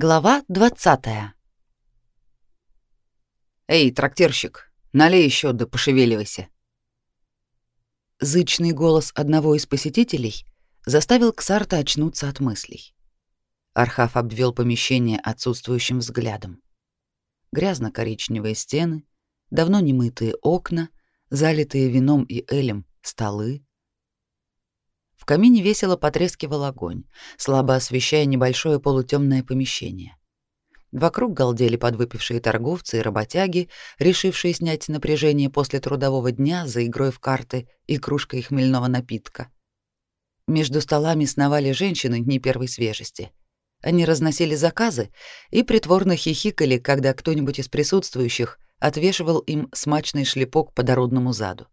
Глава 20. Эй, трактирщик, налей еще да пошевеливайся. Зычный голос одного из посетителей заставил Ксарта очнуться от мыслей. Архав обвел помещение отсутствующим взглядом. Грязно-коричневые стены, давно немытые окна, залитые вином и элем столы, камине весело потрескивал огонь, слабо освещая небольшое полутемное помещение. Вокруг галдели подвыпившие торговцы и работяги, решившие снять напряжение после трудового дня за игрой в карты и кружкой хмельного напитка. Между столами сновали женщины не первой свежести. Они разносили заказы и притворно хихикали, когда кто-нибудь из присутствующих отвешивал им смачный шлепок по дородному заду.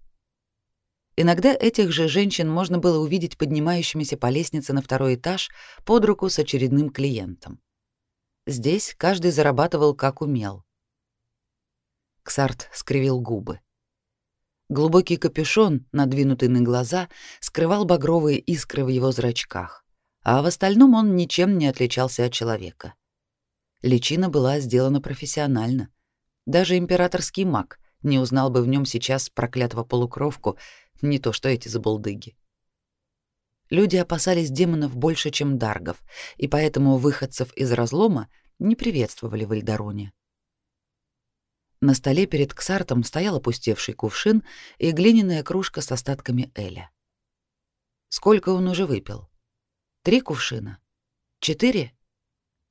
Иногда этих же женщин можно было увидеть поднимающимися по лестнице на второй этаж под руку с очередным клиентом. Здесь каждый зарабатывал как умел. Ксарт скривил губы. Глубокий капюшон, надвинутый на глаза, скрывал багровые искры в его зрачках, а в остальном он ничем не отличался от человека. Личина была сделана профессионально. Даже императорский маг не узнал бы в нем сейчас проклятого полукровку, не то что эти забулдыги. Люди опасались демонов больше, чем даргов, и поэтому выходцев из разлома не приветствовали в Эльдороне. На столе перед Ксартом стоял опустевший кувшин и глиняная кружка с остатками эля. Сколько он уже выпил? Три кувшина? Четыре?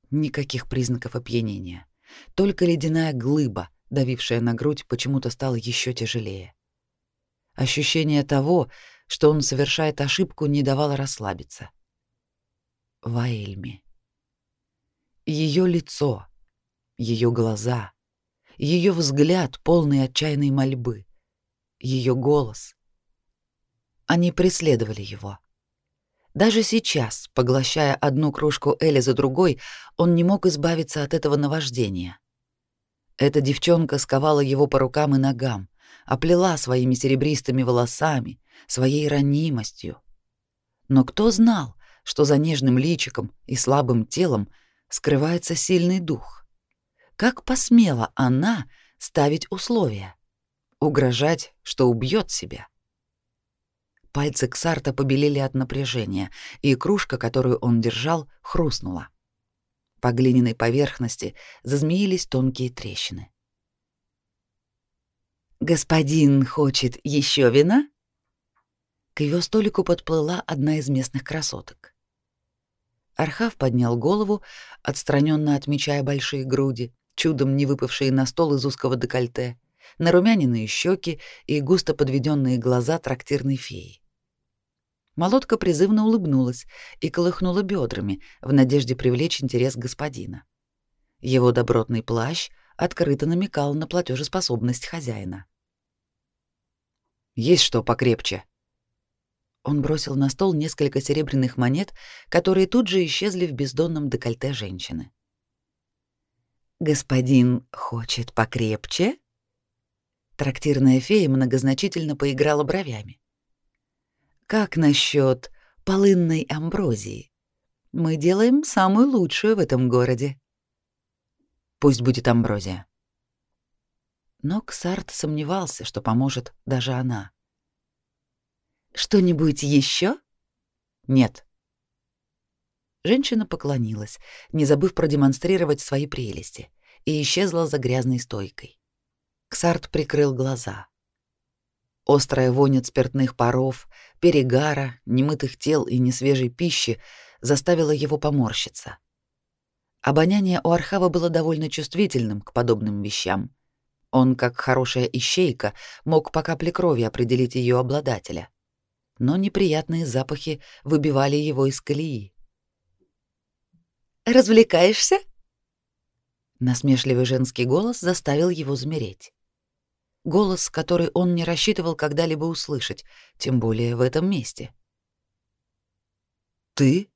Никаких признаков опьянения. Только ледяная глыба, давившая на грудь, почему-то стала еще тяжелее. Ощущение того, что он совершает ошибку, не давало расслабиться. Ваэльми. Ее лицо, ее глаза, ее взгляд, полный отчаянной мольбы, ее голос. Они преследовали его. Даже сейчас, поглощая одну кружку Эли за другой, он не мог избавиться от этого наваждения. Эта девчонка сковала его по рукам и ногам, оплела своими серебристыми волосами, своей ранимостью. Но кто знал, что за нежным личиком и слабым телом скрывается сильный дух? Как посмела она ставить условия, угрожать, что убьет себя? Пальцы Ксарта побелели от напряжения, и кружка, которую он держал, хрустнула. По глиняной поверхности зазмеились тонкие трещины. «Господин хочет еще вина?» К ее столику подплыла одна из местных красоток. Архав поднял голову, отстраненно отмечая большие груди, чудом не выпавшие на стол из узкого декольте, нарумяненные щеки и густо подведенные глаза трактирной феи. Молодка призывно улыбнулась и колыхнула бедрами в надежде привлечь интерес господина. Его добротный плащ открыто намекал на платежеспособность хозяина. «Есть что покрепче?» Он бросил на стол несколько серебряных монет, которые тут же исчезли в бездонном декольте женщины. «Господин хочет покрепче?» Трактирная фея многозначительно поиграла бровями. «Как насчет полынной амброзии? Мы делаем самую лучшую в этом городе». «Пусть будет амброзия», но Ксарт сомневался, что поможет даже она. «Что-нибудь еще? «Нет». Женщина поклонилась, не забыв продемонстрировать свои прелести, и исчезла за грязной стойкой. Ксарт прикрыл глаза. Острая вонь от спиртных паров, перегара, немытых тел и несвежей пищи заставила его поморщиться. Обоняние у Архава было довольно чувствительным к подобным вещам, он, как хорошая ищейка, мог по капле крови определить ее обладателя. Но неприятные запахи выбивали его из колеи. «Развлекаешься?» Насмешливый женский голос заставил его замереть. Голос, который он не рассчитывал когда-либо услышать, тем более в этом месте. «Ты?»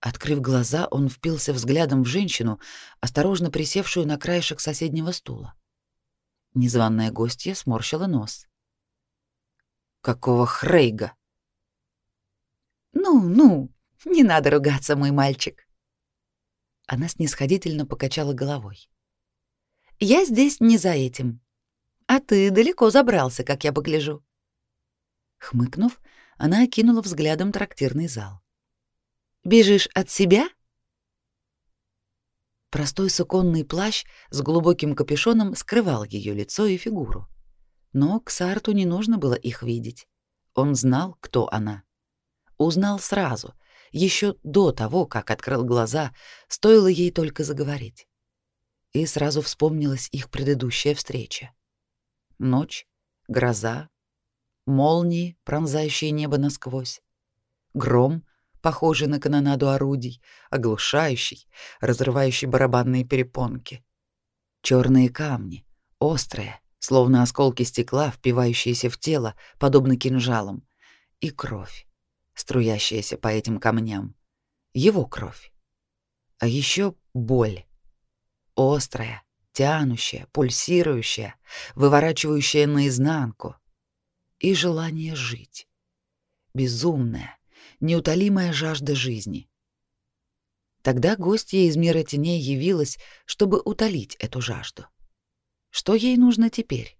Открыв глаза, он впился взглядом в женщину, осторожно присевшую на краешек соседнего стула. Незваная гостья сморщила нос. «Какого хрейга?» «Ну, ну, не надо ругаться, мой мальчик». Она снисходительно покачала головой. «Я здесь не за этим. А ты далеко забрался, как я погляжу». Хмыкнув, она окинула взглядом трактирный зал. «Бежишь от себя?» Простой суконный плащ с глубоким капюшоном скрывал ее лицо и фигуру. Но Ксарту не нужно было их видеть. Он знал, кто она. Узнал сразу, еще до того, как открыл глаза, стоило ей только заговорить. И сразу вспомнилась их предыдущая встреча. Ночь, гроза, молнии, пронзающие небо насквозь, гром, похожий на канонаду орудий, оглушающий, разрывающий барабанные перепонки. Черные камни, острые, словно осколки стекла, впивающиеся в тело, подобно кинжалам, и кровь, струящаяся по этим камням. Его кровь. А еще боль. Острая, тянущая, пульсирующая, выворачивающая наизнанку. И желание жить. Безумное, неутолимая жажда жизни. Тогда гостья из мира теней явилась, чтобы утолить эту жажду. Что ей нужно теперь?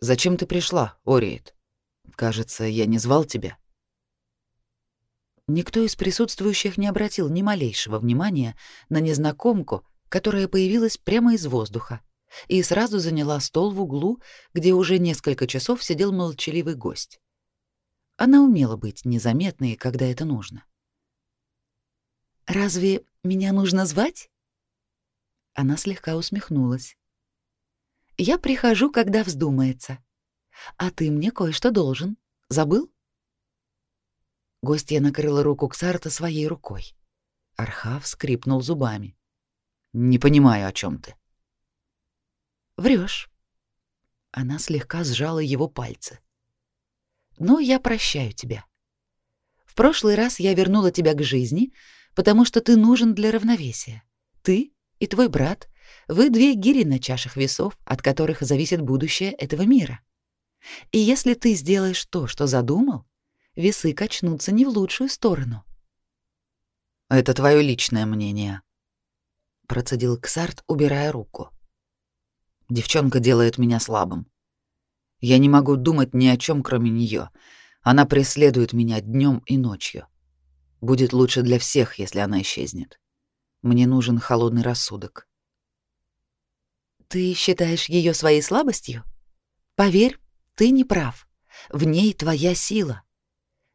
«Зачем ты пришла, Ориет? Кажется, я не звал тебя». Никто из присутствующих не обратил ни малейшего внимания на незнакомку, которая появилась прямо из воздуха и сразу заняла стол в углу, где уже несколько часов сидел молчаливый гость. Она умела быть незаметной, когда это нужно. «Разве меня нужно звать?» Она слегка усмехнулась. «Я прихожу, когда вздумается. А ты мне кое-что должен. Забыл?» Гостья накрыла руку Ксарта своей рукой. Архав скрипнул зубами. «Не понимаю, о чем ты». Врешь. Она слегка сжала его пальцы. Но я прощаю тебя. В прошлый раз я вернула тебя к жизни, потому что ты нужен для равновесия. Ты и твой брат, вы две гири на чашах весов, от которых зависит будущее этого мира. И если ты сделаешь то, что задумал, весы качнутся не в лучшую сторону. Это твое личное мнение, процедил Ксарт, убирая руку. Девчонка делает меня слабым. Я не могу думать ни о чем, кроме нее. Она преследует меня днем и ночью. Будет лучше для всех, если она исчезнет. Мне нужен холодный рассудок. Ты считаешь ее своей слабостью? Поверь, ты не прав. В ней твоя сила.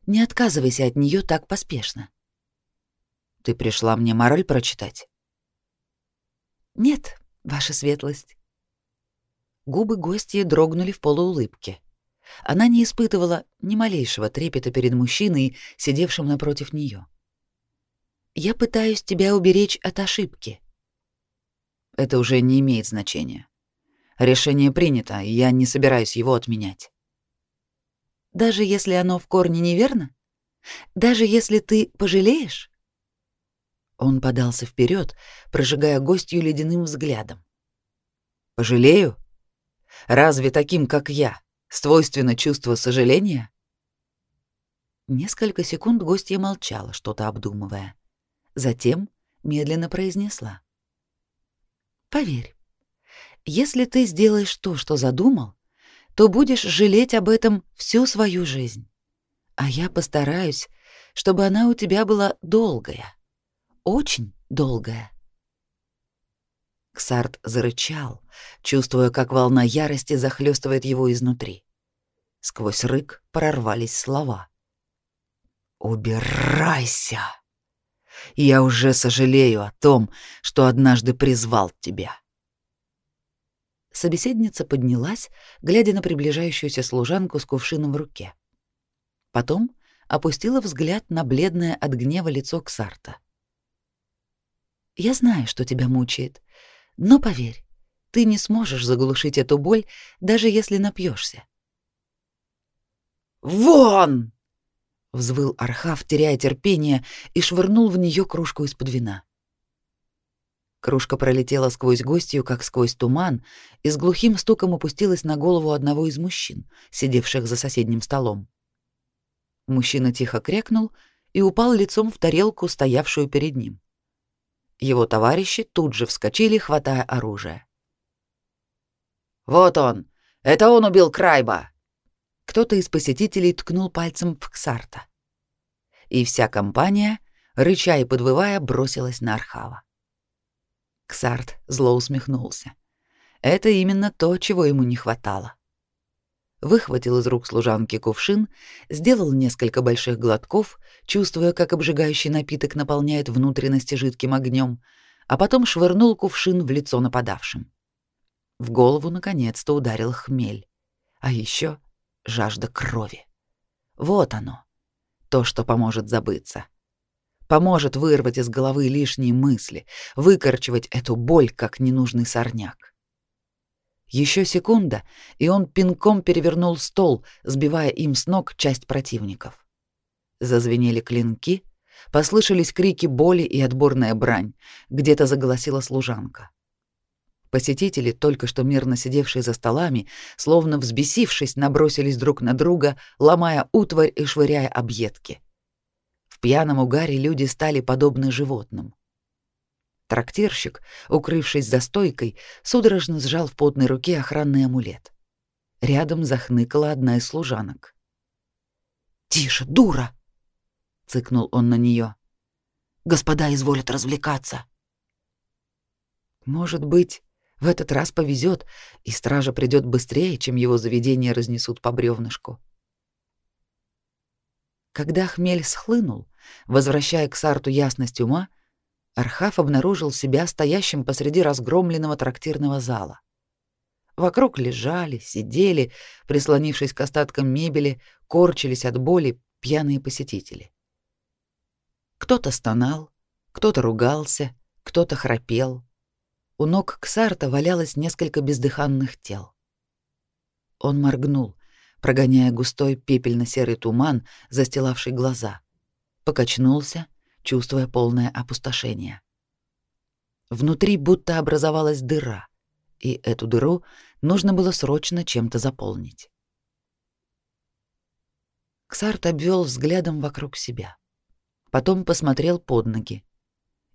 Не отказывайся от нее так поспешно. Ты пришла мне мораль прочитать? Нет, ваша светлость. Губы гостья дрогнули в полуулыбке. Она не испытывала ни малейшего трепета перед мужчиной, сидевшим напротив нее. «Я пытаюсь тебя уберечь от ошибки». «Это уже не имеет значения. Решение принято, и я не собираюсь его отменять». «Даже если оно в корне неверно? Даже если ты пожалеешь?» Он подался вперед, прожигая гостью ледяным взглядом. «Пожалею?» Разве таким, как я, свойственно чувство сожаления? Несколько секунд гостья молчала, что-то обдумывая. Затем медленно произнесла. «Поверь, если ты сделаешь то, что задумал, то будешь жалеть об этом всю свою жизнь. А я постараюсь, чтобы она у тебя была долгая, очень долгая». Ксарт зарычал, чувствуя, как волна ярости захлестывает его изнутри. Сквозь рык прорвались слова. «Убирайся! Я уже сожалею о том, что однажды призвал тебя». Собеседница поднялась, глядя на приближающуюся служанку с кувшином в руке. Потом опустила взгляд на бледное от гнева лицо Ксарта. «Я знаю, что тебя мучает, но поверь, ты не сможешь заглушить эту боль, даже если напьешься. «Вон!» — взвыл Архав, теряя терпение, и швырнул в нее кружку из-под вина. Кружка пролетела сквозь гостью, как сквозь туман, и с глухим стуком опустилась на голову одного из мужчин, сидевших за соседним столом. Мужчина тихо крякнул и упал лицом в тарелку, стоявшую перед ним. Его товарищи тут же вскочили, хватая оружие. «Вот он! Это он убил Крайба!» Кто-то из посетителей ткнул пальцем в Ксарта. И вся компания, рыча и подвывая, бросилась на Архава. Ксарт зло усмехнулся. Это именно то, чего ему не хватало. Выхватил из рук служанки кувшин, сделал несколько больших глотков, чувствуя, как обжигающий напиток наполняет внутренности жидким огнем, а потом швырнул кувшин в лицо нападавшим. В голову наконец-то ударил хмель, а еще жажда крови. Вот оно, то, что поможет забыться поможет вырвать из головы лишние мысли, выкорчевать эту боль, как ненужный сорняк. Еще секунда, и он пинком перевернул стол, сбивая им с ног часть противников. Зазвенели клинки, послышались крики боли и отборная брань, где-то заголосила служанка. Посетители, только что мирно сидевшие за столами, словно взбесившись, набросились друг на друга, ломая утварь и швыряя объедки. В пьяном угаре люди стали подобны животным. Трактирщик, укрывшись за стойкой, судорожно сжал в потной руке охранный амулет. Рядом захныкала одна из служанок. «Тише, дура!» — цыкнул он на нее. «Господа изволят развлекаться». Может быть, в этот раз повезет, и стража придет быстрее, чем его заведение разнесут по бревнышку. Когда хмель схлынул, возвращая к Сарту ясность ума, Архав обнаружил себя стоящим посреди разгромленного трактирного зала. Вокруг лежали, сидели, прислонившись к остаткам мебели, корчились от боли пьяные посетители. Кто-то стонал, кто-то ругался, кто-то храпел. У ног Ксарта валялось несколько бездыханных тел. Он моргнул, прогоняя густой пепельно-серый туман, застилавший глаза. Покачнулся, чувствуя полное опустошение. Внутри будто образовалась дыра, и эту дыру нужно было срочно чем-то заполнить. Ксарт обвел взглядом вокруг себя. Потом посмотрел под ноги,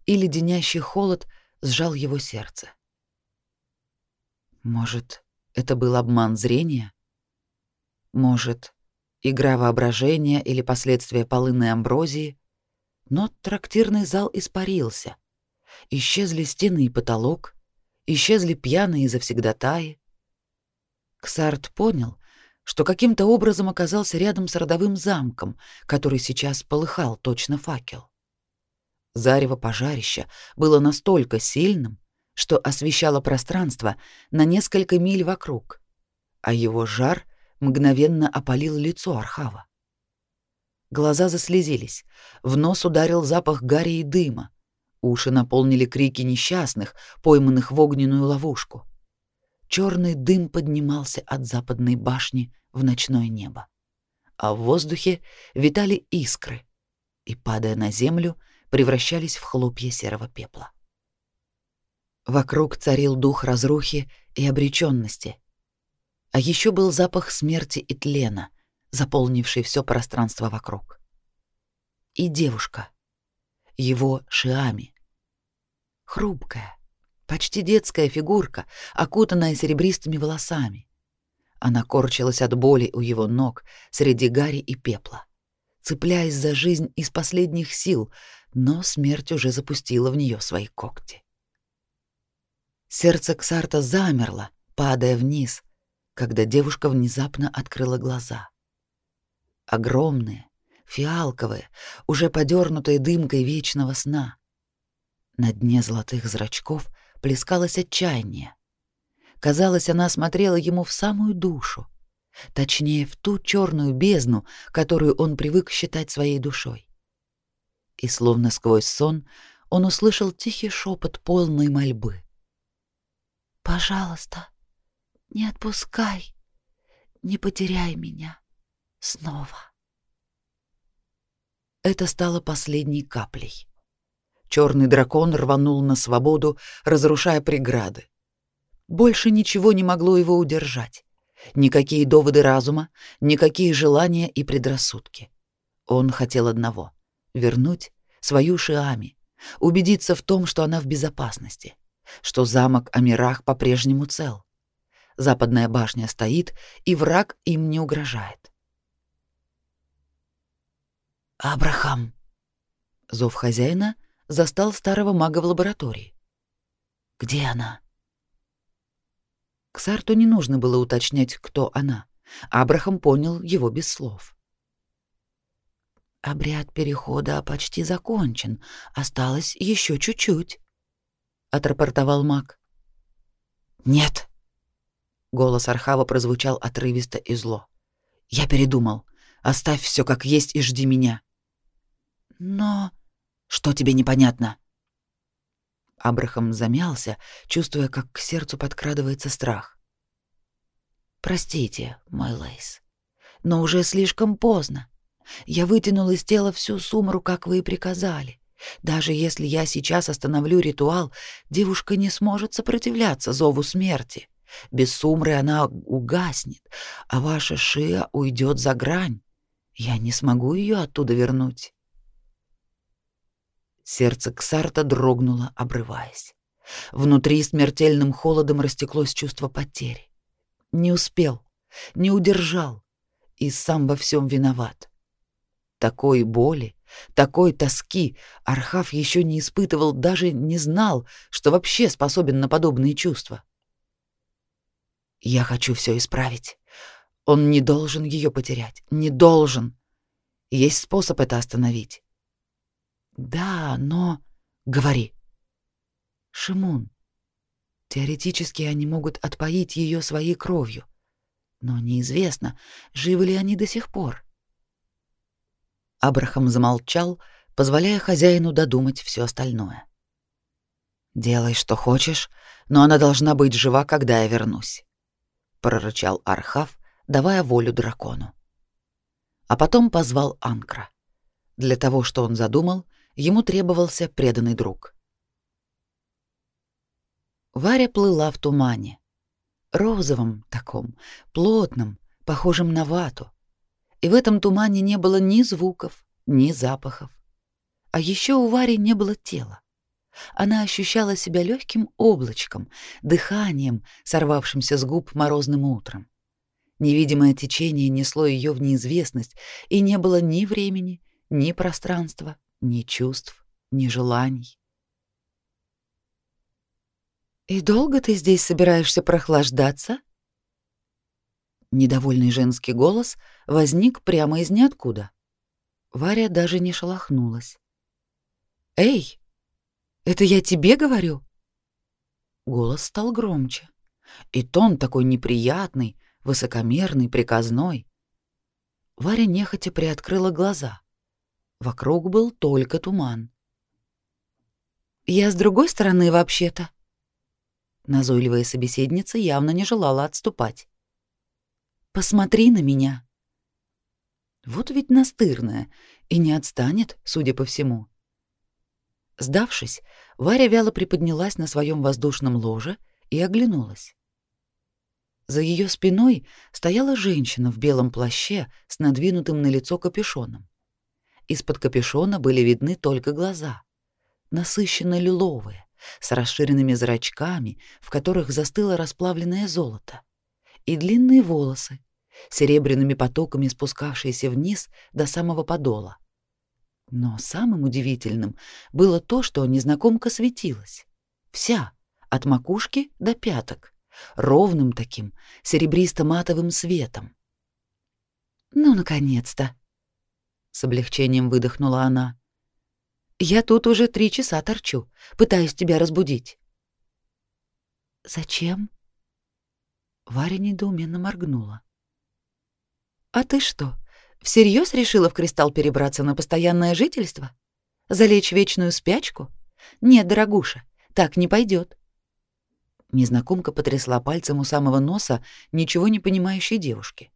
и леденящий холод сжал его сердце. Может, это был обман зрения? Может, игра воображения или последствия полынной амброзии, но трактирный зал испарился. Исчезли стены и потолок, исчезли пьяные завсегдатаи. Ксарт понял, что каким-то образом оказался рядом с родовым замком, который сейчас полыхал точно факел. Зарево пожарища было настолько сильным, что освещало пространство на несколько миль вокруг, а его жар мгновенно опалил лицо Архава. Глаза заслезились, в нос ударил запах гари и дыма, уши наполнили крики несчастных, пойманных в огненную ловушку. Черный дым поднимался от западной башни в ночное небо, а в воздухе витали искры и, падая на землю, превращались в хлопья серого пепла. Вокруг царил дух разрухи и обреченности, а еще был запах смерти и тлена, заполнивший все пространство вокруг. И девушка, его Шиами. Хрупкая, почти детская фигурка, окутанная серебристыми волосами. Она корчилась от боли у его ног среди гари и пепла, цепляясь за жизнь из последних сил, но смерть уже запустила в нее свои когти. Сердце Ксарта замерло, падая вниз, когда девушка внезапно открыла глаза. Огромные, фиалковые, уже подернутые дымкой вечного сна. На дне золотых зрачков плескалось отчаяние. Казалось, она смотрела ему в самую душу, точнее, в ту черную бездну, которую он привык считать своей душой. И словно сквозь сон он услышал тихий шепот полной мольбы. «Пожалуйста, не отпускай, не потеряй меня снова. Это стало последней каплей. Черный дракон рванул на свободу, разрушая преграды. Больше ничего не могло его удержать. Никакие доводы разума, никакие желания и предрассудки. Он хотел одного — вернуть свою Шиами, убедиться в том, что она в безопасности, что замок Амирах по-прежнему цел. Западная башня стоит, и враг им не угрожает. «Абрахам!» Зов хозяина застал старого мага в лаборатории. «Где она?» К Сарту не нужно было уточнять, кто она. Абрахам понял его без слов. «Обряд перехода почти закончен. Осталось еще чуть-чуть», — отрапортовал маг. «Нет!» — голос Архава прозвучал отрывисто и зло. «Я передумал. Оставь все как есть и жди меня». «Но...» «Что тебе непонятно?» Абрахам замялся, чувствуя, как к сердцу подкрадывается страх. «Простите, мой Лейс, но уже слишком поздно. Я вытянул из тела всю сумру, как вы и приказали. Даже если я сейчас остановлю ритуал, девушка не сможет сопротивляться зову смерти. Без сумры она угаснет, а ваша шия уйдет за грань. Я не смогу ее оттуда вернуть. Сердце Ксарта дрогнуло, обрываясь. Внутри смертельным холодом растеклось чувство потери. Не успел, не удержал и сам во всем виноват. Такой боли, такой тоски Архав еще не испытывал, даже не знал, что вообще способен на подобные чувства. Я хочу все исправить. Он не должен ее потерять, не должен. Есть способ это остановить. Да, но... Говори. Шимун. Теоретически они могут отпоить ее своей кровью. Но неизвестно, живы ли они до сих пор. Абрахам замолчал, позволяя хозяину додумать все остальное. «Делай, что хочешь, но она должна быть жива, когда я вернусь», — прорычал Архав, давая волю дракону. А потом позвал Анкра. Для того, что он задумал, Ему требовался преданный друг. Варя плыла в тумане. Розовом таком, плотном, похожем на вату. И в этом тумане не было ни звуков, ни запахов. А еще у Вари не было тела. Она ощущала себя легким облачком, дыханием, сорвавшимся с губ морозным утром. Невидимое течение несло ее в неизвестность, и не было ни времени, ни пространства, ни чувств, ни желаний. «И долго ты здесь собираешься прохлаждаться?» Недовольный женский голос возник прямо из ниоткуда. Варя даже не шелохнулась. «Эй, это я тебе говорю?» Голос стал громче, и тон такой неприятный, высокомерный, приказной. Варя нехотя приоткрыла глаза. Вокруг был только туман. «Я с другой стороны вообще-то». Назойливая собеседница явно не желала отступать. «Посмотри на меня». Вот ведь настырная и не отстанет, судя по всему. Сдавшись, Варя вяло приподнялась на своем воздушном ложе и оглянулась. За ее спиной стояла женщина в белом плаще с надвинутым на лицо капюшоном. Из-под капюшона были видны только глаза, насыщенно лиловые, с расширенными зрачками, в которых застыло расплавленное золото, и длинные волосы, серебряными потоками спускавшиеся вниз до самого подола. Но самым удивительным было то, что незнакомка светилась. Вся, от макушки до пяток, ровным таким серебристо-матовым светом. «Ну, наконец-то!» с облегчением выдохнула она. Я тут уже три часа торчу, пытаюсь тебя разбудить. Зачем? Варя недоуменно моргнула. А ты что, всерьез решила в кристалл перебраться на постоянное жительство? Залечь вечную спячку? Нет, дорогуша, так не пойдет. Незнакомка потрясла пальцем у самого носа ничего не понимающей девушки.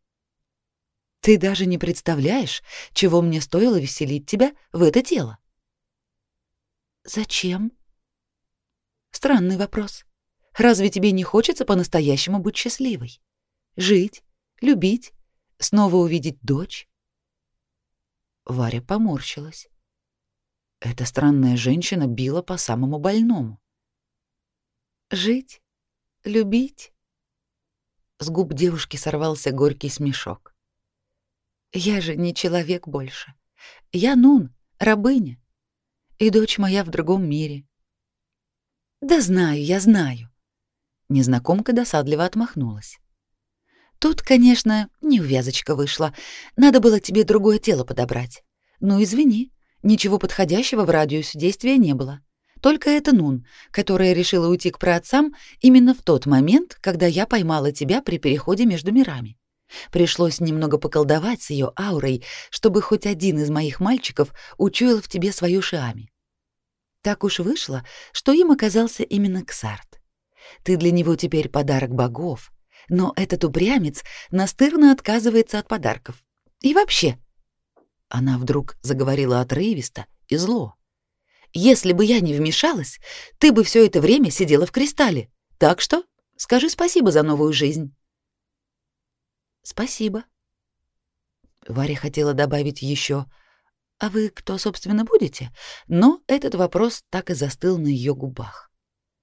Ты даже не представляешь, чего мне стоило веселить тебя в это тело. Зачем? Странный вопрос. Разве тебе не хочется по-настоящему быть счастливой? Жить, любить, снова увидеть дочь? Варя поморщилась. Эта странная женщина била по самому больному. Жить, любить. С губ девушки сорвался горький смешок. Я же не человек больше. Я Нун, рабыня. И дочь моя в другом мире. Да знаю, я знаю. Незнакомка досадливо отмахнулась. Тут, конечно, неувязочка вышла. Надо было тебе другое тело подобрать. Ну, извини, ничего подходящего в радиусе действия не было. Только это Нун, которая решила уйти к праотцам именно в тот момент, когда я поймала тебя при переходе между мирами. Пришлось немного поколдовать с ее аурой, чтобы хоть один из моих мальчиков учуял в тебе свою шиами. Так уж вышло, что им оказался именно Ксарт. Ты для него теперь подарок богов, но этот упрямец настырно отказывается от подарков. И вообще, она вдруг заговорила отрывисто и зло. Если бы я не вмешалась, ты бы все это время сидела в кристалле. Так что скажи спасибо за новую жизнь. Спасибо. Варя хотела добавить еще: "А вы кто, собственно, будете?" Но этот вопрос так и застыл на ее губах.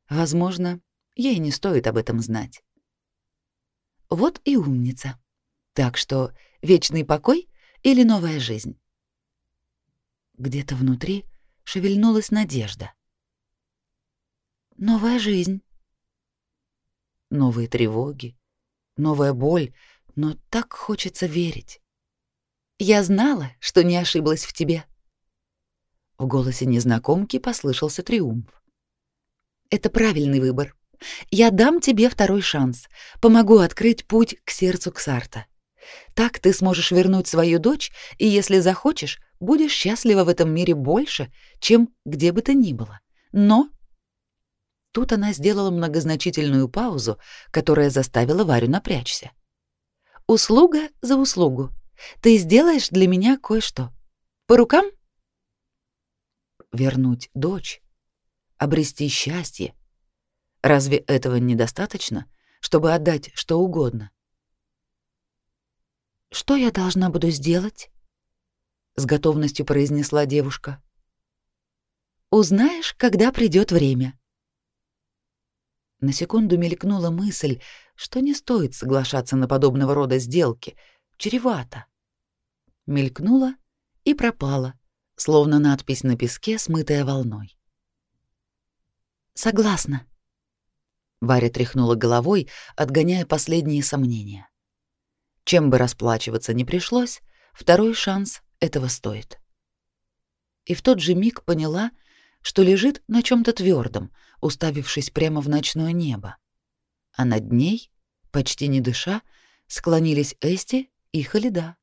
Возможно, ей не стоит об этом знать. Вот и умница. Так что вечный покой или новая жизнь? Где-то внутри шевельнулась надежда. Новая жизнь. Новые тревоги, новая боль, но так хочется верить. Я знала, что не ошиблась в тебе. В голосе незнакомки послышался триумф. Это правильный выбор. Я дам тебе второй шанс. Помогу открыть путь к сердцу Ксарта. Так ты сможешь вернуть свою дочь, и если захочешь, будешь счастлива в этом мире больше, чем где бы то ни было. Но Тут она сделала многозначительную паузу, которая заставила Варю напрячься. Услуга за услугу. Ты сделаешь для меня кое-что. По рукам? Вернуть дочь, обрести счастье. Разве этого недостаточно, чтобы отдать что угодно? Что я должна буду сделать? с готовностью произнесла девушка. Узнаешь, когда придет время. На секунду мелькнула мысль, что не стоит соглашаться на подобного рода сделки, чревато. Мелькнула и пропала, словно надпись на песке, смытая волной. Согласна. Варя тряхнула головой, отгоняя последние сомнения. Чем бы расплачиваться не пришлось, второй шанс этого стоит. И в тот же миг поняла, что лежит на чем то твердом, уставившись прямо в ночное небо. А над ней, почти не дыша, склонились Эсти и Халида.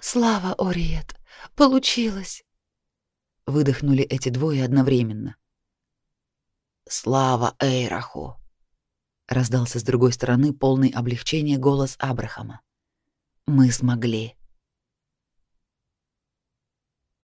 «Слава, Ориет! Получилось!» Выдохнули эти двое одновременно. «Слава Эйраху!» Раздался с другой стороны полный облегчения голос Абрахама. «Мы смогли!»